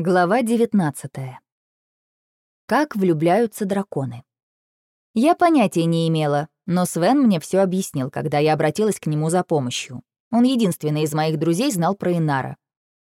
Глава 19. Как влюбляются драконы. Я понятия не имела, но Свен мне все объяснил, когда я обратилась к нему за помощью. Он единственный из моих друзей знал про Инара.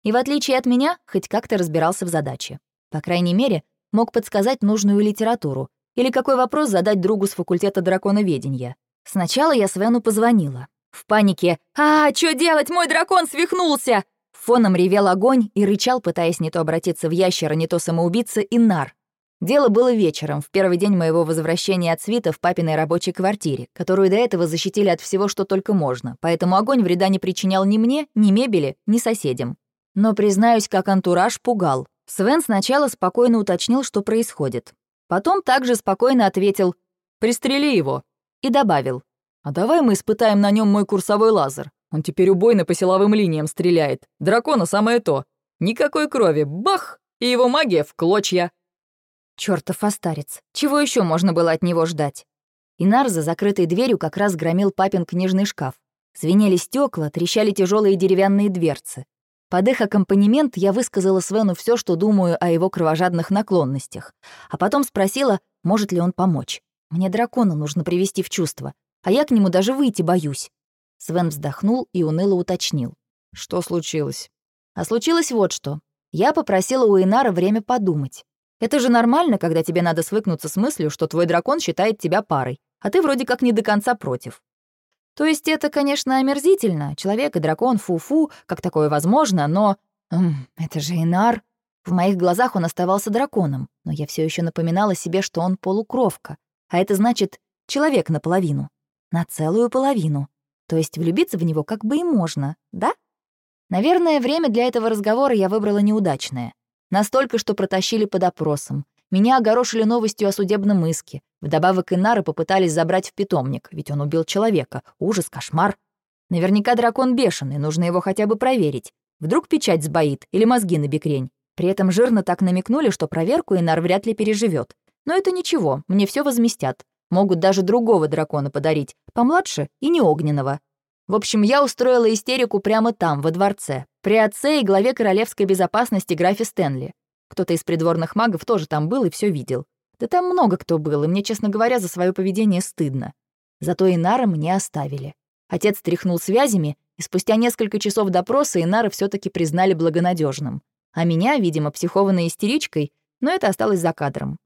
И в отличие от меня, хоть как-то разбирался в задаче. По крайней мере, мог подсказать нужную литературу или какой вопрос задать другу с факультета драконоведения. Сначала я Свену позвонила. В панике «А, что делать? Мой дракон свихнулся!» Фоном ревел огонь и рычал, пытаясь не то обратиться в ящера, не то самоубийца, Инар. Дело было вечером, в первый день моего возвращения от свита в папиной рабочей квартире, которую до этого защитили от всего, что только можно, поэтому огонь вреда не причинял ни мне, ни мебели, ни соседям. Но, признаюсь, как антураж пугал. Свен сначала спокойно уточнил, что происходит. Потом также спокойно ответил «Пристрели его» и добавил «А давай мы испытаем на нем мой курсовой лазер. Он теперь убойно по силовым линиям стреляет. Дракона самое то. Никакой крови. Бах! И его магия в клочья. Чёртов остарец. Чего еще можно было от него ждать? Инар за закрытой дверью как раз громил папин книжный шкаф. Звенели стекла, трещали тяжелые деревянные дверцы. Под их аккомпанемент я высказала Свену все, что думаю о его кровожадных наклонностях, а потом спросила, может ли он помочь. Мне дракона нужно привести в чувство, а я к нему даже выйти боюсь. Свен вздохнул и уныло уточнил. «Что случилось?» «А случилось вот что. Я попросила у Инара время подумать. Это же нормально, когда тебе надо свыкнуться с мыслью, что твой дракон считает тебя парой, а ты вроде как не до конца против. То есть это, конечно, омерзительно. Человек и дракон фу-фу, как такое возможно, но... Эм, это же Инар. В моих глазах он оставался драконом, но я все еще напоминала себе, что он полукровка. А это значит человек наполовину. На целую половину. То есть влюбиться в него как бы и можно, да? Наверное, время для этого разговора я выбрала неудачное. Настолько, что протащили под опросом. Меня огорошили новостью о судебном иске. Вдобавок Инары попытались забрать в питомник, ведь он убил человека. Ужас, кошмар. Наверняка дракон бешеный, нужно его хотя бы проверить. Вдруг печать сбоит или мозги на бекрень. При этом жирно так намекнули, что проверку Инар вряд ли переживет. Но это ничего, мне все возместят. Могут даже другого дракона подарить, помладше и не огненного. В общем, я устроила истерику прямо там, во дворце, при отце и главе королевской безопасности графе Стэнли. Кто-то из придворных магов тоже там был и все видел. Да там много кто был, и мне, честно говоря, за свое поведение стыдно. Зато Инара мне оставили. Отец тряхнул связями, и спустя несколько часов допроса Инара все таки признали благонадежным. А меня, видимо, психованной истеричкой, но это осталось за кадром.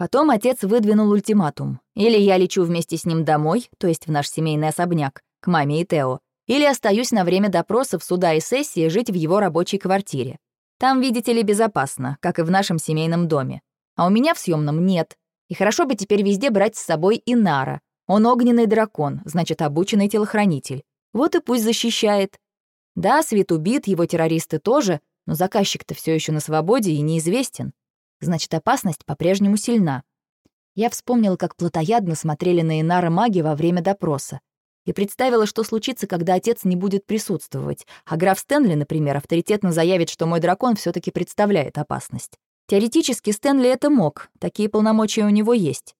Потом отец выдвинул ультиматум. Или я лечу вместе с ним домой, то есть в наш семейный особняк, к маме и Тео, или остаюсь на время допросов, суда и сессии жить в его рабочей квартире. Там, видите ли, безопасно, как и в нашем семейном доме. А у меня в съемном нет. И хорошо бы теперь везде брать с собой Инара. Он огненный дракон, значит, обученный телохранитель. Вот и пусть защищает. Да, Свет убит, его террористы тоже, но заказчик-то все еще на свободе и неизвестен. Значит, опасность по-прежнему сильна. Я вспомнила, как плотоядно смотрели на Инара маги во время допроса. И представила, что случится, когда отец не будет присутствовать, а граф Стэнли, например, авторитетно заявит, что мой дракон все таки представляет опасность. Теоретически Стэнли это мог, такие полномочия у него есть.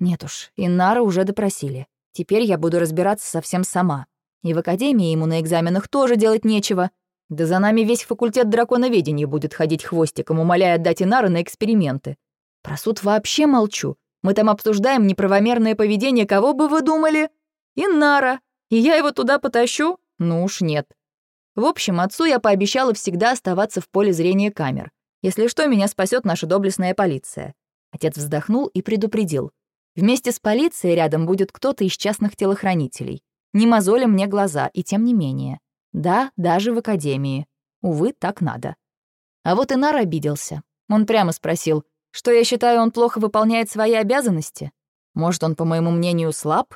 Нет уж, Инара уже допросили. Теперь я буду разбираться совсем сама. И в академии ему на экзаменах тоже делать нечего. Да за нами весь факультет драконоведения будет ходить хвостиком, умоляя отдать Инара на эксперименты. Про суд вообще молчу. Мы там обсуждаем неправомерное поведение, кого бы вы думали? Инара. И я его туда потащу? Ну уж нет. В общем, отцу я пообещала всегда оставаться в поле зрения камер. Если что, меня спасет наша доблестная полиция. Отец вздохнул и предупредил. Вместе с полицией рядом будет кто-то из частных телохранителей. Не мозоли мне глаза, и тем не менее. Да, даже в академии. Увы, так надо. А вот Инар обиделся. Он прямо спросил, что я считаю, он плохо выполняет свои обязанности? Может, он, по моему мнению, слаб?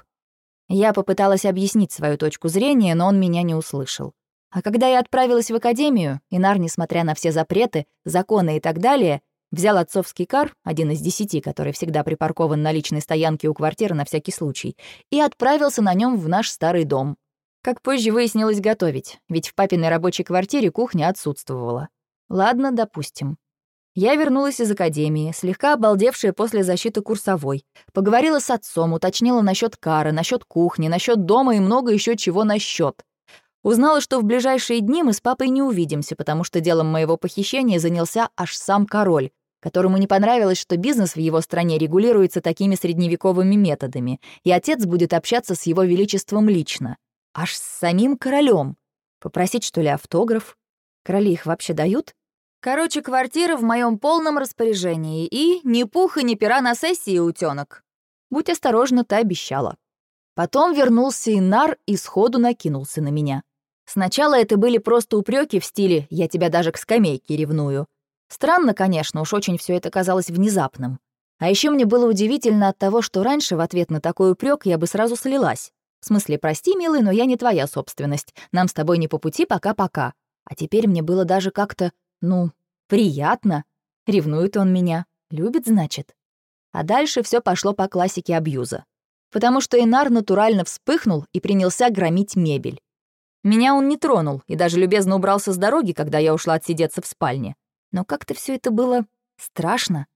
Я попыталась объяснить свою точку зрения, но он меня не услышал. А когда я отправилась в академию, Инар, несмотря на все запреты, законы и так далее, взял отцовский кар, один из десяти, который всегда припаркован на личной стоянке у квартиры на всякий случай, и отправился на нем в наш старый дом, как позже выяснилось, готовить, ведь в папиной рабочей квартире кухня отсутствовала. Ладно, допустим. Я вернулась из академии, слегка обалдевшая после защиты курсовой. Поговорила с отцом, уточнила насчет кары, насчет кухни, насчет дома и много еще чего насчет. Узнала, что в ближайшие дни мы с папой не увидимся, потому что делом моего похищения занялся аж сам король, которому не понравилось, что бизнес в его стране регулируется такими средневековыми методами, и отец будет общаться с его величеством лично. Аж с самим королем. Попросить, что ли, автограф? Короли их вообще дают? Короче, квартира в моем полном распоряжении, и ни пуха, ни пера на сессии, утёнок. Будь осторожна, ты обещала. Потом вернулся Инар и сходу накинулся на меня. Сначала это были просто упреки в стиле «я тебя даже к скамейке ревную», Странно, конечно, уж очень все это казалось внезапным. А еще мне было удивительно от того, что раньше в ответ на такой упрек я бы сразу слилась. В смысле, прости, милый, но я не твоя собственность. Нам с тобой не по пути, пока-пока. А теперь мне было даже как-то, ну, приятно. Ревнует он меня. Любит, значит. А дальше все пошло по классике абьюза. Потому что Инар натурально вспыхнул и принялся громить мебель. Меня он не тронул и даже любезно убрался с дороги, когда я ушла отсидеться в спальне. Но как-то все это было страшно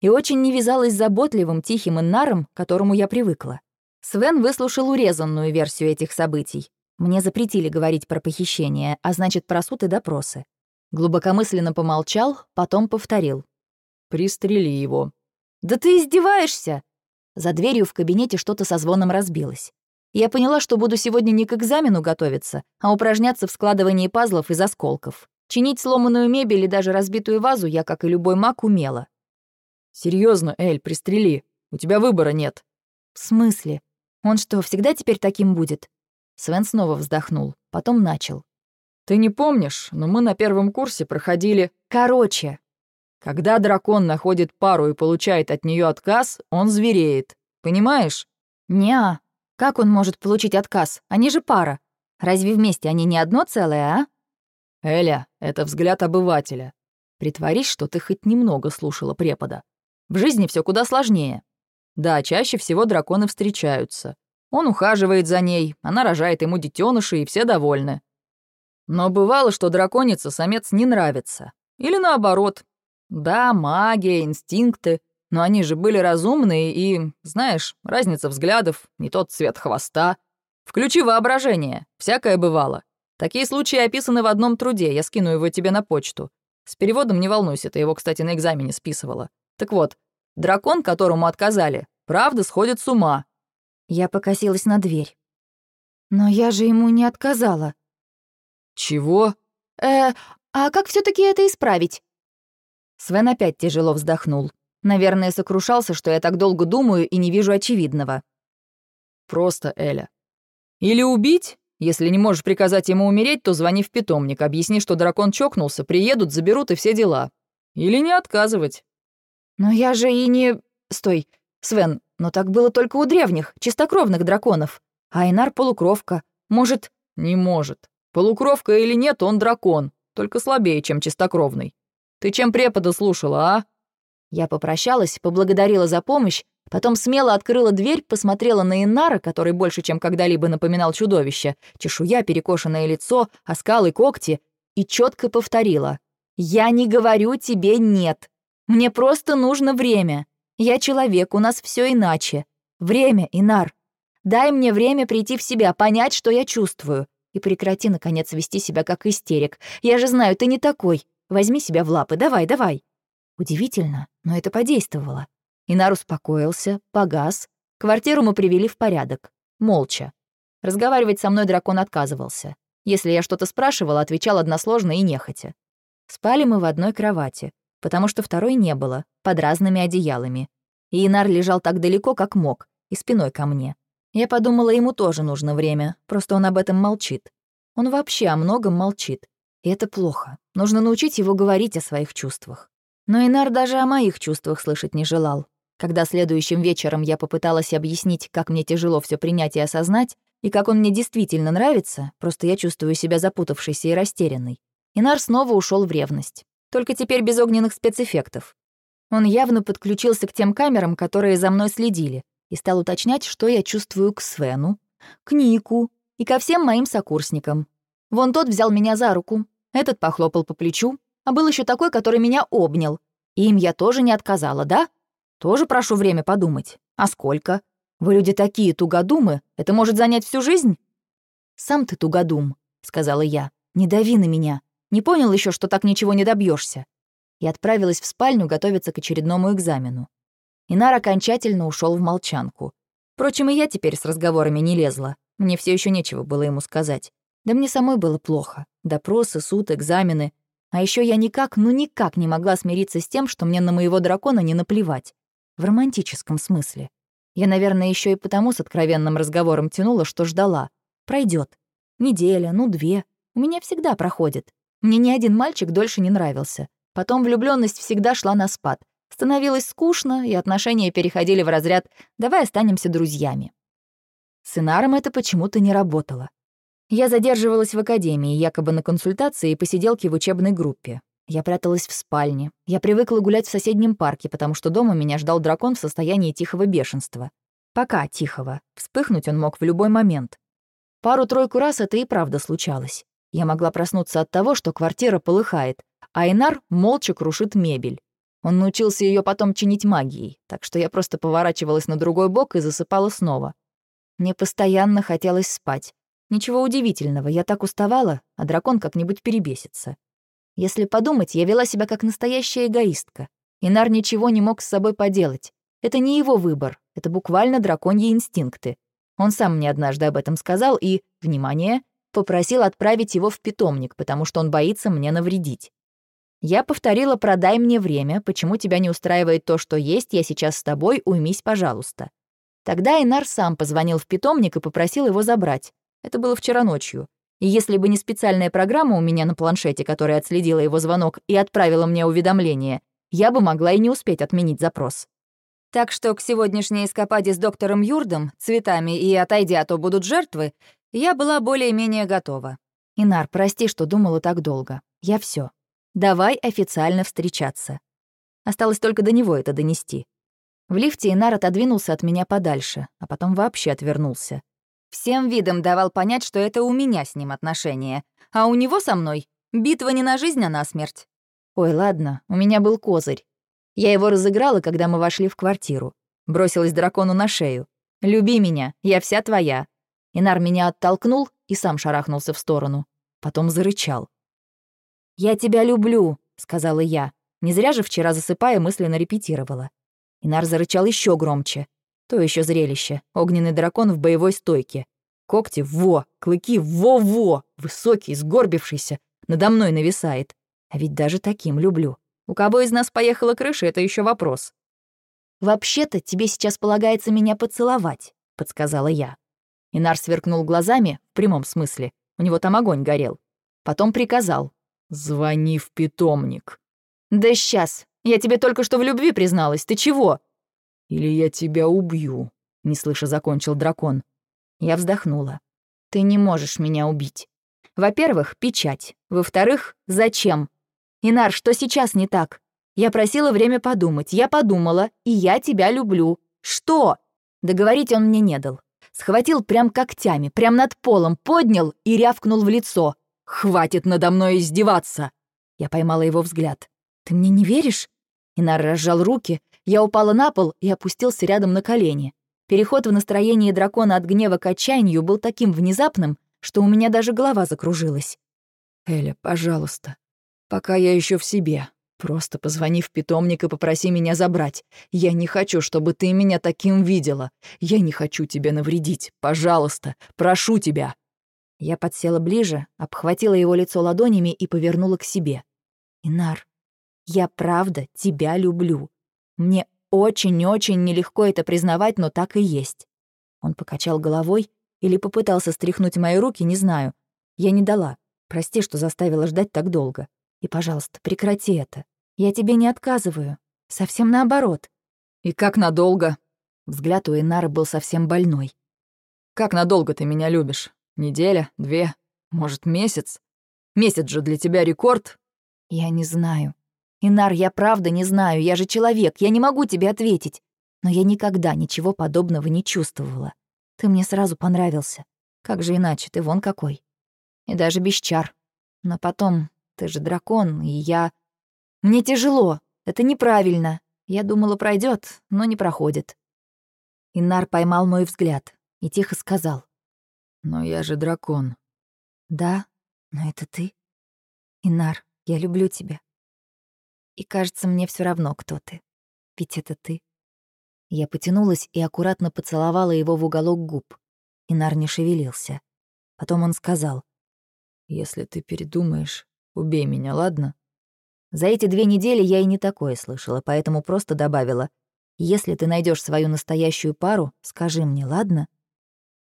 и очень не вязалось с заботливым, тихим Иннаром, к которому я привыкла. Свен выслушал урезанную версию этих событий. Мне запретили говорить про похищение, а значит, про суд и допросы. Глубокомысленно помолчал, потом повторил. «Пристрели его». «Да ты издеваешься!» За дверью в кабинете что-то со звоном разбилось. Я поняла, что буду сегодня не к экзамену готовиться, а упражняться в складывании пазлов из осколков. Чинить сломанную мебель и даже разбитую вазу я, как и любой маг, умела. Серьезно, Эль, пристрели. У тебя выбора нет». «В смысле? Он что, всегда теперь таким будет?» Свен снова вздохнул, потом начал. «Ты не помнишь, но мы на первом курсе проходили...» «Короче». «Когда дракон находит пару и получает от нее отказ, он звереет. Понимаешь?» «Не-а. Как он может получить отказ? Они же пара. Разве вместе они не одно целое, а?» «Эля, это взгляд обывателя. Притворись, что ты хоть немного слушала препода. В жизни все куда сложнее. Да, чаще всего драконы встречаются. Он ухаживает за ней, она рожает ему детеныши, и все довольны. Но бывало, что драконица самец не нравится. Или наоборот. Да, магия, инстинкты, но они же были разумные и, знаешь, разница взглядов, не тот цвет хвоста. Включи воображение, всякое бывало. Такие случаи описаны в одном труде, я скину его тебе на почту. С переводом не волнуйся, ты его, кстати, на экзамене списывала. Так вот, дракон, которому отказали, правда сходит с ума». Я покосилась на дверь. «Но я же ему не отказала». «Чего?» «Э, а как все таки это исправить?» Свен опять тяжело вздохнул. Наверное, сокрушался, что я так долго думаю и не вижу очевидного. «Просто, Эля. Или убить, если не можешь приказать ему умереть, то звони в питомник, объясни, что дракон чокнулся, приедут, заберут и все дела. Или не отказывать». «Но я же и не...» «Стой, Свен, но так было только у древних, чистокровных драконов. Айнар — полукровка. Может...» «Не может. Полукровка или нет, он дракон, только слабее, чем чистокровный. Ты чем препода слушала, а?» Я попрощалась, поблагодарила за помощь Потом смело открыла дверь, посмотрела на Иннара, который больше, чем когда-либо напоминал чудовище, чешуя, перекошенное лицо, оскалы, когти, и четко повторила. «Я не говорю тебе «нет». Мне просто нужно время. Я человек, у нас все иначе. Время, Инар. Дай мне время прийти в себя, понять, что я чувствую. И прекрати, наконец, вести себя как истерик. Я же знаю, ты не такой. Возьми себя в лапы, давай, давай». Удивительно, но это подействовало. Инар успокоился, погас. Квартиру мы привели в порядок. Молча. Разговаривать со мной дракон отказывался. Если я что-то спрашивала, отвечал односложно и нехотя. Спали мы в одной кровати, потому что второй не было, под разными одеялами. И Инар лежал так далеко, как мог, и спиной ко мне. Я подумала, ему тоже нужно время, просто он об этом молчит. Он вообще о многом молчит. И это плохо. Нужно научить его говорить о своих чувствах. Но Инар даже о моих чувствах слышать не желал. Когда следующим вечером я попыталась объяснить, как мне тяжело все принять и осознать, и как он мне действительно нравится, просто я чувствую себя запутавшейся и растерянной. Инар снова ушел в ревность. Только теперь без огненных спецэффектов. Он явно подключился к тем камерам, которые за мной следили, и стал уточнять, что я чувствую к Свену, к Нику и ко всем моим сокурсникам. Вон тот взял меня за руку, этот похлопал по плечу, а был еще такой, который меня обнял. И им я тоже не отказала, да? Тоже прошу время подумать. А сколько? Вы люди такие тугодумы, это может занять всю жизнь? Сам ты тугодум. — сказала я. «Не дави на меня. Не понял еще, что так ничего не добьешься. И отправилась в спальню готовиться к очередному экзамену. Инар окончательно ушел в молчанку. Впрочем, и я теперь с разговорами не лезла. Мне все еще нечего было ему сказать. Да мне самой было плохо. Допросы, суд, экзамены. А еще я никак, ну никак не могла смириться с тем, что мне на моего дракона не наплевать. В романтическом смысле. Я, наверное, еще и потому с откровенным разговором тянула, что ждала. Пройдет. Неделя, ну две. У меня всегда проходит. Мне ни один мальчик дольше не нравился. Потом влюбленность всегда шла на спад. Становилось скучно, и отношения переходили в разряд «давай останемся друзьями». С Инаром это почему-то не работало. Я задерживалась в академии, якобы на консультации и посиделке в учебной группе. Я пряталась в спальне. Я привыкла гулять в соседнем парке, потому что дома меня ждал дракон в состоянии тихого бешенства. Пока тихого. Вспыхнуть он мог в любой момент. Пару-тройку раз это и правда случалось. Я могла проснуться от того, что квартира полыхает, а Инар молча крушит мебель. Он научился ее потом чинить магией, так что я просто поворачивалась на другой бок и засыпала снова. Мне постоянно хотелось спать. Ничего удивительного, я так уставала, а дракон как-нибудь перебесится. Если подумать, я вела себя как настоящая эгоистка. Инар ничего не мог с собой поделать. Это не его выбор, это буквально драконьи инстинкты. Он сам мне однажды об этом сказал и, внимание, попросил отправить его в питомник, потому что он боится мне навредить. Я повторила «продай мне время, почему тебя не устраивает то, что есть, я сейчас с тобой, уймись, пожалуйста». Тогда Инар сам позвонил в питомник и попросил его забрать. Это было вчера ночью. И если бы не специальная программа у меня на планшете, которая отследила его звонок и отправила мне уведомление, я бы могла и не успеть отменить запрос. Так что к сегодняшней эскападе с доктором Юрдом, цветами и «отойдя, а то будут жертвы» я была более-менее готова. Инар, прости, что думала так долго. Я все. Давай официально встречаться. Осталось только до него это донести. В лифте Инар отодвинулся от меня подальше, а потом вообще отвернулся. Всем видом давал понять, что это у меня с ним отношения, а у него со мной битва не на жизнь, а на смерть. Ой, ладно, у меня был козырь. Я его разыграла, когда мы вошли в квартиру. Бросилась дракону на шею. «Люби меня, я вся твоя». Инар меня оттолкнул и сам шарахнулся в сторону. Потом зарычал. «Я тебя люблю», — сказала я. Не зря же вчера, засыпая, мысленно репетировала. Инар зарычал еще громче. То еще зрелище. Огненный дракон в боевой стойке. Когти — во, клыки — во-во, высокий, сгорбившийся, надо мной нависает. А ведь даже таким люблю. У кого из нас поехала крыша, это еще вопрос. «Вообще-то тебе сейчас полагается меня поцеловать», — подсказала я. Инар сверкнул глазами, в прямом смысле. У него там огонь горел. Потом приказал. «Звони в питомник». «Да сейчас. Я тебе только что в любви призналась. Ты чего?» «Или я тебя убью», — не слыша закончил дракон. Я вздохнула. «Ты не можешь меня убить. Во-первых, печать. Во-вторых, зачем? Инар, что сейчас не так? Я просила время подумать. Я подумала, и я тебя люблю. Что?» Договорить он мне не дал. Схватил прям когтями, прям над полом, поднял и рявкнул в лицо. «Хватит надо мной издеваться!» Я поймала его взгляд. «Ты мне не веришь?» Инар разжал руки, я упала на пол и опустился рядом на колени. Переход в настроение дракона от гнева к отчаянию был таким внезапным, что у меня даже голова закружилась. «Эля, пожалуйста, пока я еще в себе, просто позвони в питомник и попроси меня забрать. Я не хочу, чтобы ты меня таким видела. Я не хочу тебе навредить. Пожалуйста, прошу тебя». Я подсела ближе, обхватила его лицо ладонями и повернула к себе. «Инар, я правда тебя люблю. Мне очень-очень нелегко это признавать, но так и есть. Он покачал головой или попытался стряхнуть мои руки, не знаю. Я не дала. Прости, что заставила ждать так долго. И, пожалуйста, прекрати это. Я тебе не отказываю. Совсем наоборот. И как надолго? Взгляд у Инары был совсем больной. Как надолго ты меня любишь? Неделя, две, может, месяц? Месяц же для тебя рекорд? Я не знаю. «Инар, я правда не знаю, я же человек, я не могу тебе ответить. Но я никогда ничего подобного не чувствовала. Ты мне сразу понравился. Как же иначе, ты вон какой. И даже без чар. Но потом, ты же дракон, и я... Мне тяжело, это неправильно. Я думала, пройдет, но не проходит». Инар поймал мой взгляд и тихо сказал. «Но я же дракон». «Да, Но это ты? Инар, я люблю тебя. И кажется, мне все равно, кто ты. Ведь это ты. Я потянулась и аккуратно поцеловала его в уголок губ. Инар не шевелился. Потом он сказал. «Если ты передумаешь, убей меня, ладно?» За эти две недели я и не такое слышала, поэтому просто добавила. «Если ты найдешь свою настоящую пару, скажи мне, ладно?»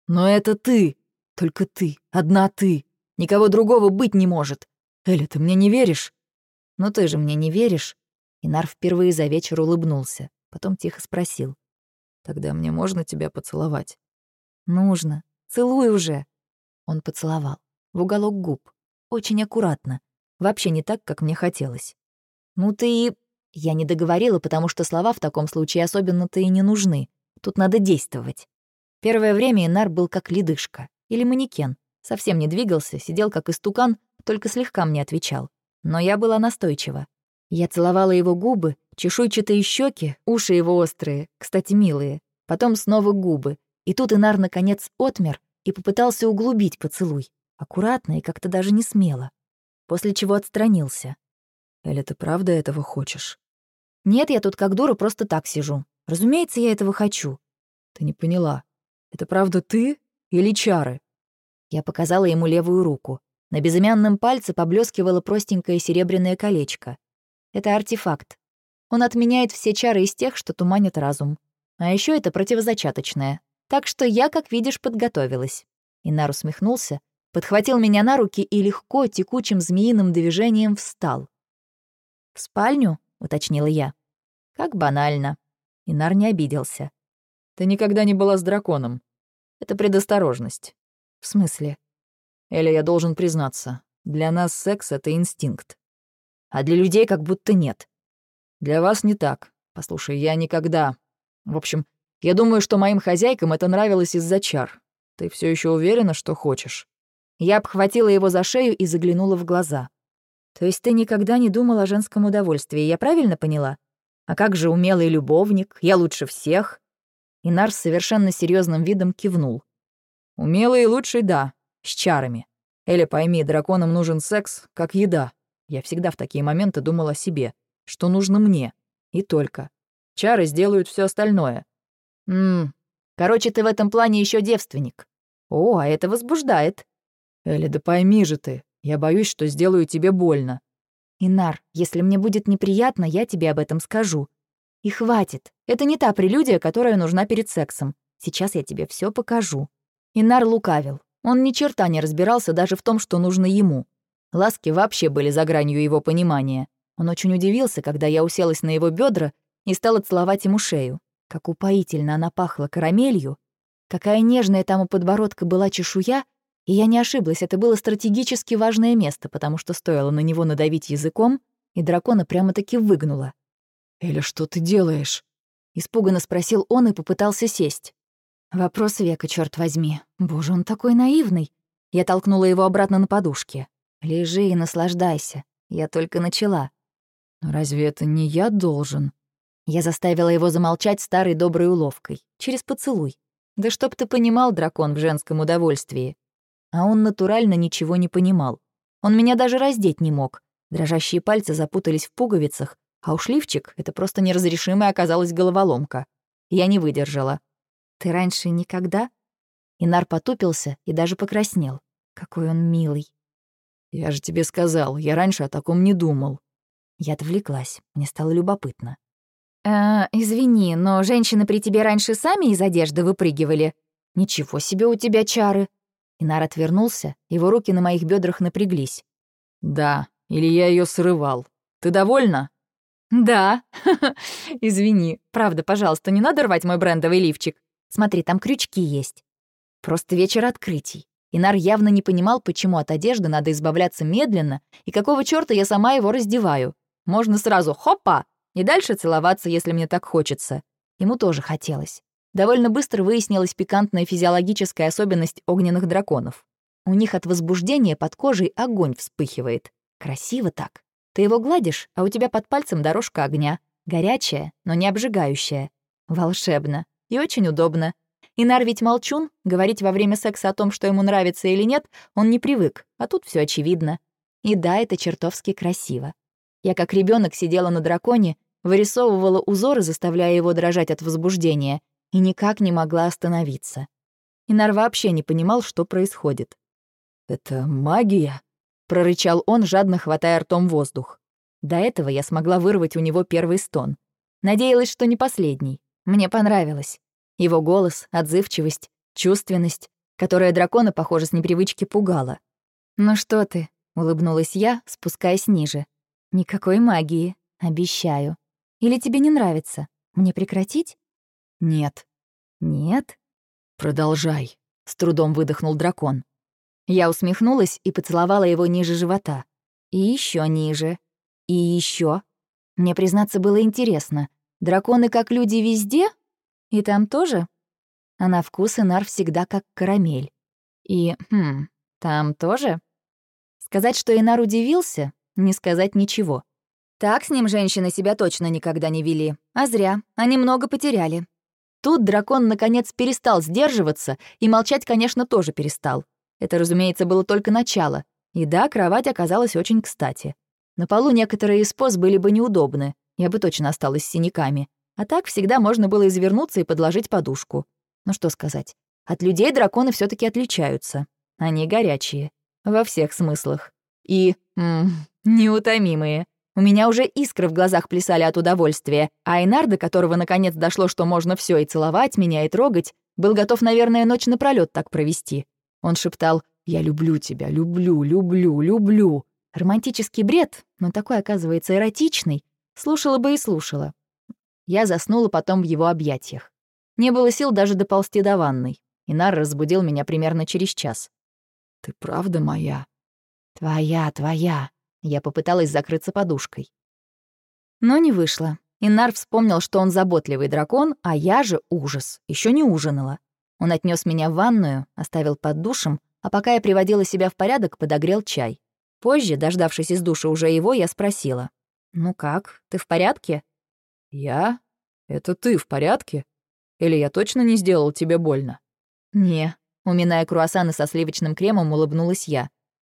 «Но это ты! Только ты! Одна ты! Никого другого быть не может! Эля, ты мне не веришь?» «Ну ты же мне не веришь?» Инар впервые за вечер улыбнулся, потом тихо спросил. «Тогда мне можно тебя поцеловать?» «Нужно. Целуй уже». Он поцеловал. В уголок губ. Очень аккуратно. Вообще не так, как мне хотелось. «Ну ты...» Я не договорила, потому что слова в таком случае особенно-то и не нужны. Тут надо действовать. Первое время Инар был как ледышка. Или манекен. Совсем не двигался, сидел как истукан, только слегка мне отвечал. Но я была настойчива. Я целовала его губы, чешуйчатые щеки, уши его острые, кстати, милые. Потом снова губы. И тут Инар, наконец, отмер и попытался углубить поцелуй. Аккуратно и как-то даже не смело. После чего отстранился. «Эля, ты правда этого хочешь?» «Нет, я тут как дура просто так сижу. Разумеется, я этого хочу». «Ты не поняла. Это правда ты или чары?» Я показала ему левую руку. На безымянном пальце поблескивало простенькое серебряное колечко. Это артефакт. Он отменяет все чары из тех, что туманят разум. А еще это противозачаточное. Так что я, как видишь, подготовилась. Инар усмехнулся, подхватил меня на руки и легко, текучим змеиным движением встал. «В спальню?» — уточнила я. «Как банально». Инар не обиделся. «Ты никогда не была с драконом. Это предосторожность». «В смысле?» «Эля, я должен признаться, для нас секс — это инстинкт. А для людей как будто нет. Для вас не так. Послушай, я никогда... В общем, я думаю, что моим хозяйкам это нравилось из-за чар. Ты все еще уверена, что хочешь?» Я обхватила его за шею и заглянула в глаза. То есть ты никогда не думал о женском удовольствии, я правильно поняла? А как же умелый любовник? Я лучше всех. Инар с совершенно серьезным видом кивнул. Умелый и лучший, да, с чарами. Эля, пойми, драконам нужен секс, как еда. Я всегда в такие моменты думал о себе, что нужно мне. И только. Чары сделают все остальное. Ммм, короче, ты в этом плане еще девственник. О, а это возбуждает. Эля, да пойми же ты, я боюсь, что сделаю тебе больно». «Инар, если мне будет неприятно, я тебе об этом скажу. И хватит. Это не та прелюдия, которая нужна перед сексом. Сейчас я тебе все покажу». Инар лукавил. Он ни черта не разбирался даже в том, что нужно ему. Ласки вообще были за гранью его понимания. Он очень удивился, когда я уселась на его бедра и стала целовать ему шею. Как упоительно она пахла карамелью, какая нежная там у подбородка была чешуя, и я не ошиблась, это было стратегически важное место, потому что стоило на него надавить языком, и дракона прямо-таки выгнуло. «Эля, что ты делаешь?» Испуганно спросил он и попытался сесть. Вопрос века, черт возьми. Боже, он такой наивный. Я толкнула его обратно на подушке. «Лежи и наслаждайся. Я только начала». «Но разве это не я должен?» Я заставила его замолчать старой доброй уловкой. Через поцелуй. Да чтоб ты понимал, дракон, в женском удовольствии. А он натурально ничего не понимал. Он меня даже раздеть не мог. Дрожащие пальцы запутались в пуговицах, а уж лифчик — это просто неразрешимая оказалась головоломка. Я не выдержала. «Ты раньше никогда?» Инар потупился и даже покраснел. Какой он милый. «Я же тебе сказал, я раньше о таком не думал». Я отвлеклась, мне стало любопытно. «Э, извини, но женщины при тебе раньше сами из одежды выпрыгивали? Ничего себе у тебя чары!» Инар отвернулся, его руки на моих бедрах напряглись. «Да, или я ее срывал. Ты довольна?» «Да. Извини. Правда, пожалуйста, не надо рвать мой брендовый лифчик. Смотри, там крючки есть. Просто вечер открытий. Инар явно не понимал, почему от одежды надо избавляться медленно и какого чёрта я сама его раздеваю. Можно сразу хопа и дальше целоваться, если мне так хочется. Ему тоже хотелось. Довольно быстро выяснилась пикантная физиологическая особенность огненных драконов. У них от возбуждения под кожей огонь вспыхивает. Красиво так. Ты его гладишь, а у тебя под пальцем дорожка огня. Горячая, но не обжигающая. Волшебно. И очень удобно. Инар ведь молчун, говорить во время секса о том, что ему нравится или нет, он не привык, а тут все очевидно. И да, это чертовски красиво. Я как ребенок сидела на драконе, вырисовывала узоры, заставляя его дрожать от возбуждения, и никак не могла остановиться. Инар вообще не понимал, что происходит. «Это магия?» — прорычал он, жадно хватая ртом воздух. До этого я смогла вырвать у него первый стон. Надеялась, что не последний. Мне понравилось. Его голос, отзывчивость, чувственность, которая дракона, похоже, с непривычки пугала. «Ну что ты?» — улыбнулась я, спускаясь ниже. «Никакой магии, обещаю. Или тебе не нравится? Мне прекратить?» «Нет». «Нет?» «Продолжай», — с трудом выдохнул дракон. Я усмехнулась и поцеловала его ниже живота. И еще ниже. И еще. Мне, признаться, было интересно. Драконы как люди везде? И там тоже? А на вкус Инар всегда как карамель. И, хм, там тоже? Сказать, что Инар удивился, не сказать ничего. Так с ним женщины себя точно никогда не вели. А зря. Они много потеряли. Тут дракон, наконец, перестал сдерживаться, и молчать, конечно, тоже перестал. Это, разумеется, было только начало. И да, кровать оказалась очень кстати. На полу некоторые из поз были бы неудобны, я бы точно осталась с синяками. А так всегда можно было извернуться и подложить подушку. Ну что сказать, от людей драконы все таки отличаются. Они горячие. Во всех смыслах. И... М -м, неутомимые. У меня уже искры в глазах плясали от удовольствия, а Айнар, до которого наконец дошло, что можно все и целовать меня, и трогать, был готов, наверное, ночь напролёт так провести. Он шептал «Я люблю тебя, люблю, люблю, люблю». Романтический бред, но такой, оказывается, эротичный. Слушала бы и слушала. Я заснула потом в его объятиях. Не было сил даже доползти до ванной. Инар разбудил меня примерно через час. «Ты правда моя?» «Твоя, твоя». Я попыталась закрыться подушкой. Но не вышло. Инар вспомнил, что он заботливый дракон, а я же ужас. Еще не ужинала. Он отнес меня в ванную, оставил под душем, а пока я приводила себя в порядок, подогрел чай. Позже, дождавшись из душа уже его, я спросила. «Ну как, ты в порядке?» «Я? Это ты в порядке? Или я точно не сделал тебе больно?» «Не», — уминая круассаны со сливочным кремом, улыбнулась я.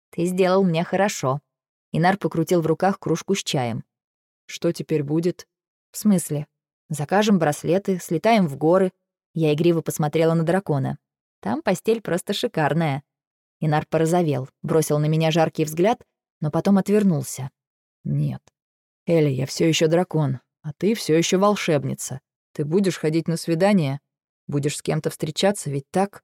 «Ты сделал мне хорошо». Инар покрутил в руках кружку с чаем. «Что теперь будет?» «В смысле? Закажем браслеты, слетаем в горы». Я игриво посмотрела на дракона. «Там постель просто шикарная». Инар порозовел, бросил на меня жаркий взгляд, но потом отвернулся. «Нет. Эля, я все еще дракон, а ты все еще волшебница. Ты будешь ходить на свидание? Будешь с кем-то встречаться, ведь так?»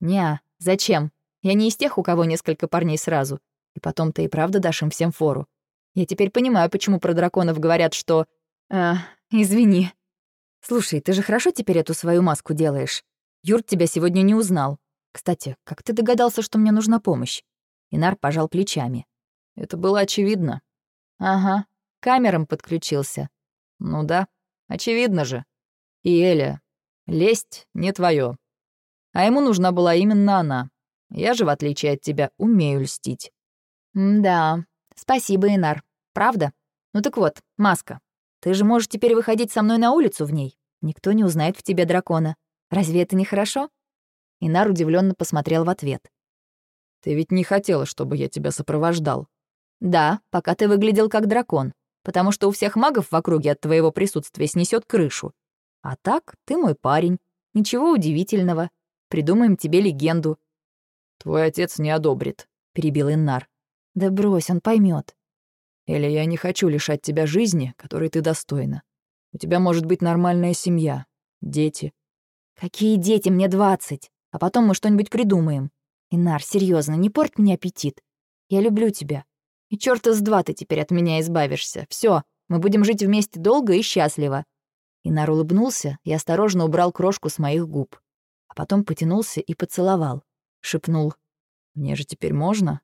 «Неа, зачем? Я не из тех, у кого несколько парней сразу. И потом ты и правда дашь им всем фору. Я теперь понимаю, почему про драконов говорят, что... А, извини. Слушай, ты же хорошо теперь эту свою маску делаешь? Юрт тебя сегодня не узнал. Кстати, как ты догадался, что мне нужна помощь?» Инар пожал плечами. «Это было очевидно». «Ага, камерам подключился». «Ну да, очевидно же. И Эля, лесть не твое. А ему нужна была именно она. Я же, в отличие от тебя, умею льстить». «Да, спасибо, Инар. Правда? Ну так вот, маска. Ты же можешь теперь выходить со мной на улицу в ней. Никто не узнает в тебе дракона. Разве это не хорошо?» Инар удивленно посмотрел в ответ. «Ты ведь не хотела, чтобы я тебя сопровождал?» «Да, пока ты выглядел как дракон, потому что у всех магов в округе от твоего присутствия снесет крышу. А так, ты мой парень. Ничего удивительного. Придумаем тебе легенду». «Твой отец не одобрит», — перебил Иннар. «Да брось, он поймет. «Эля, я не хочу лишать тебя жизни, которой ты достойна. У тебя может быть нормальная семья, дети». «Какие дети? Мне двадцать. А потом мы что-нибудь придумаем. Инар, серьезно, не порт мне аппетит. Я люблю тебя. И чёрта с два ты теперь от меня избавишься. Все, мы будем жить вместе долго и счастливо». Инар улыбнулся и осторожно убрал крошку с моих губ. А потом потянулся и поцеловал. Шепнул. «Мне же теперь можно?»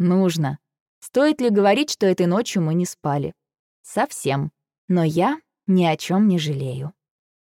«Нужно. Стоит ли говорить, что этой ночью мы не спали?» «Совсем. Но я ни о чем не жалею».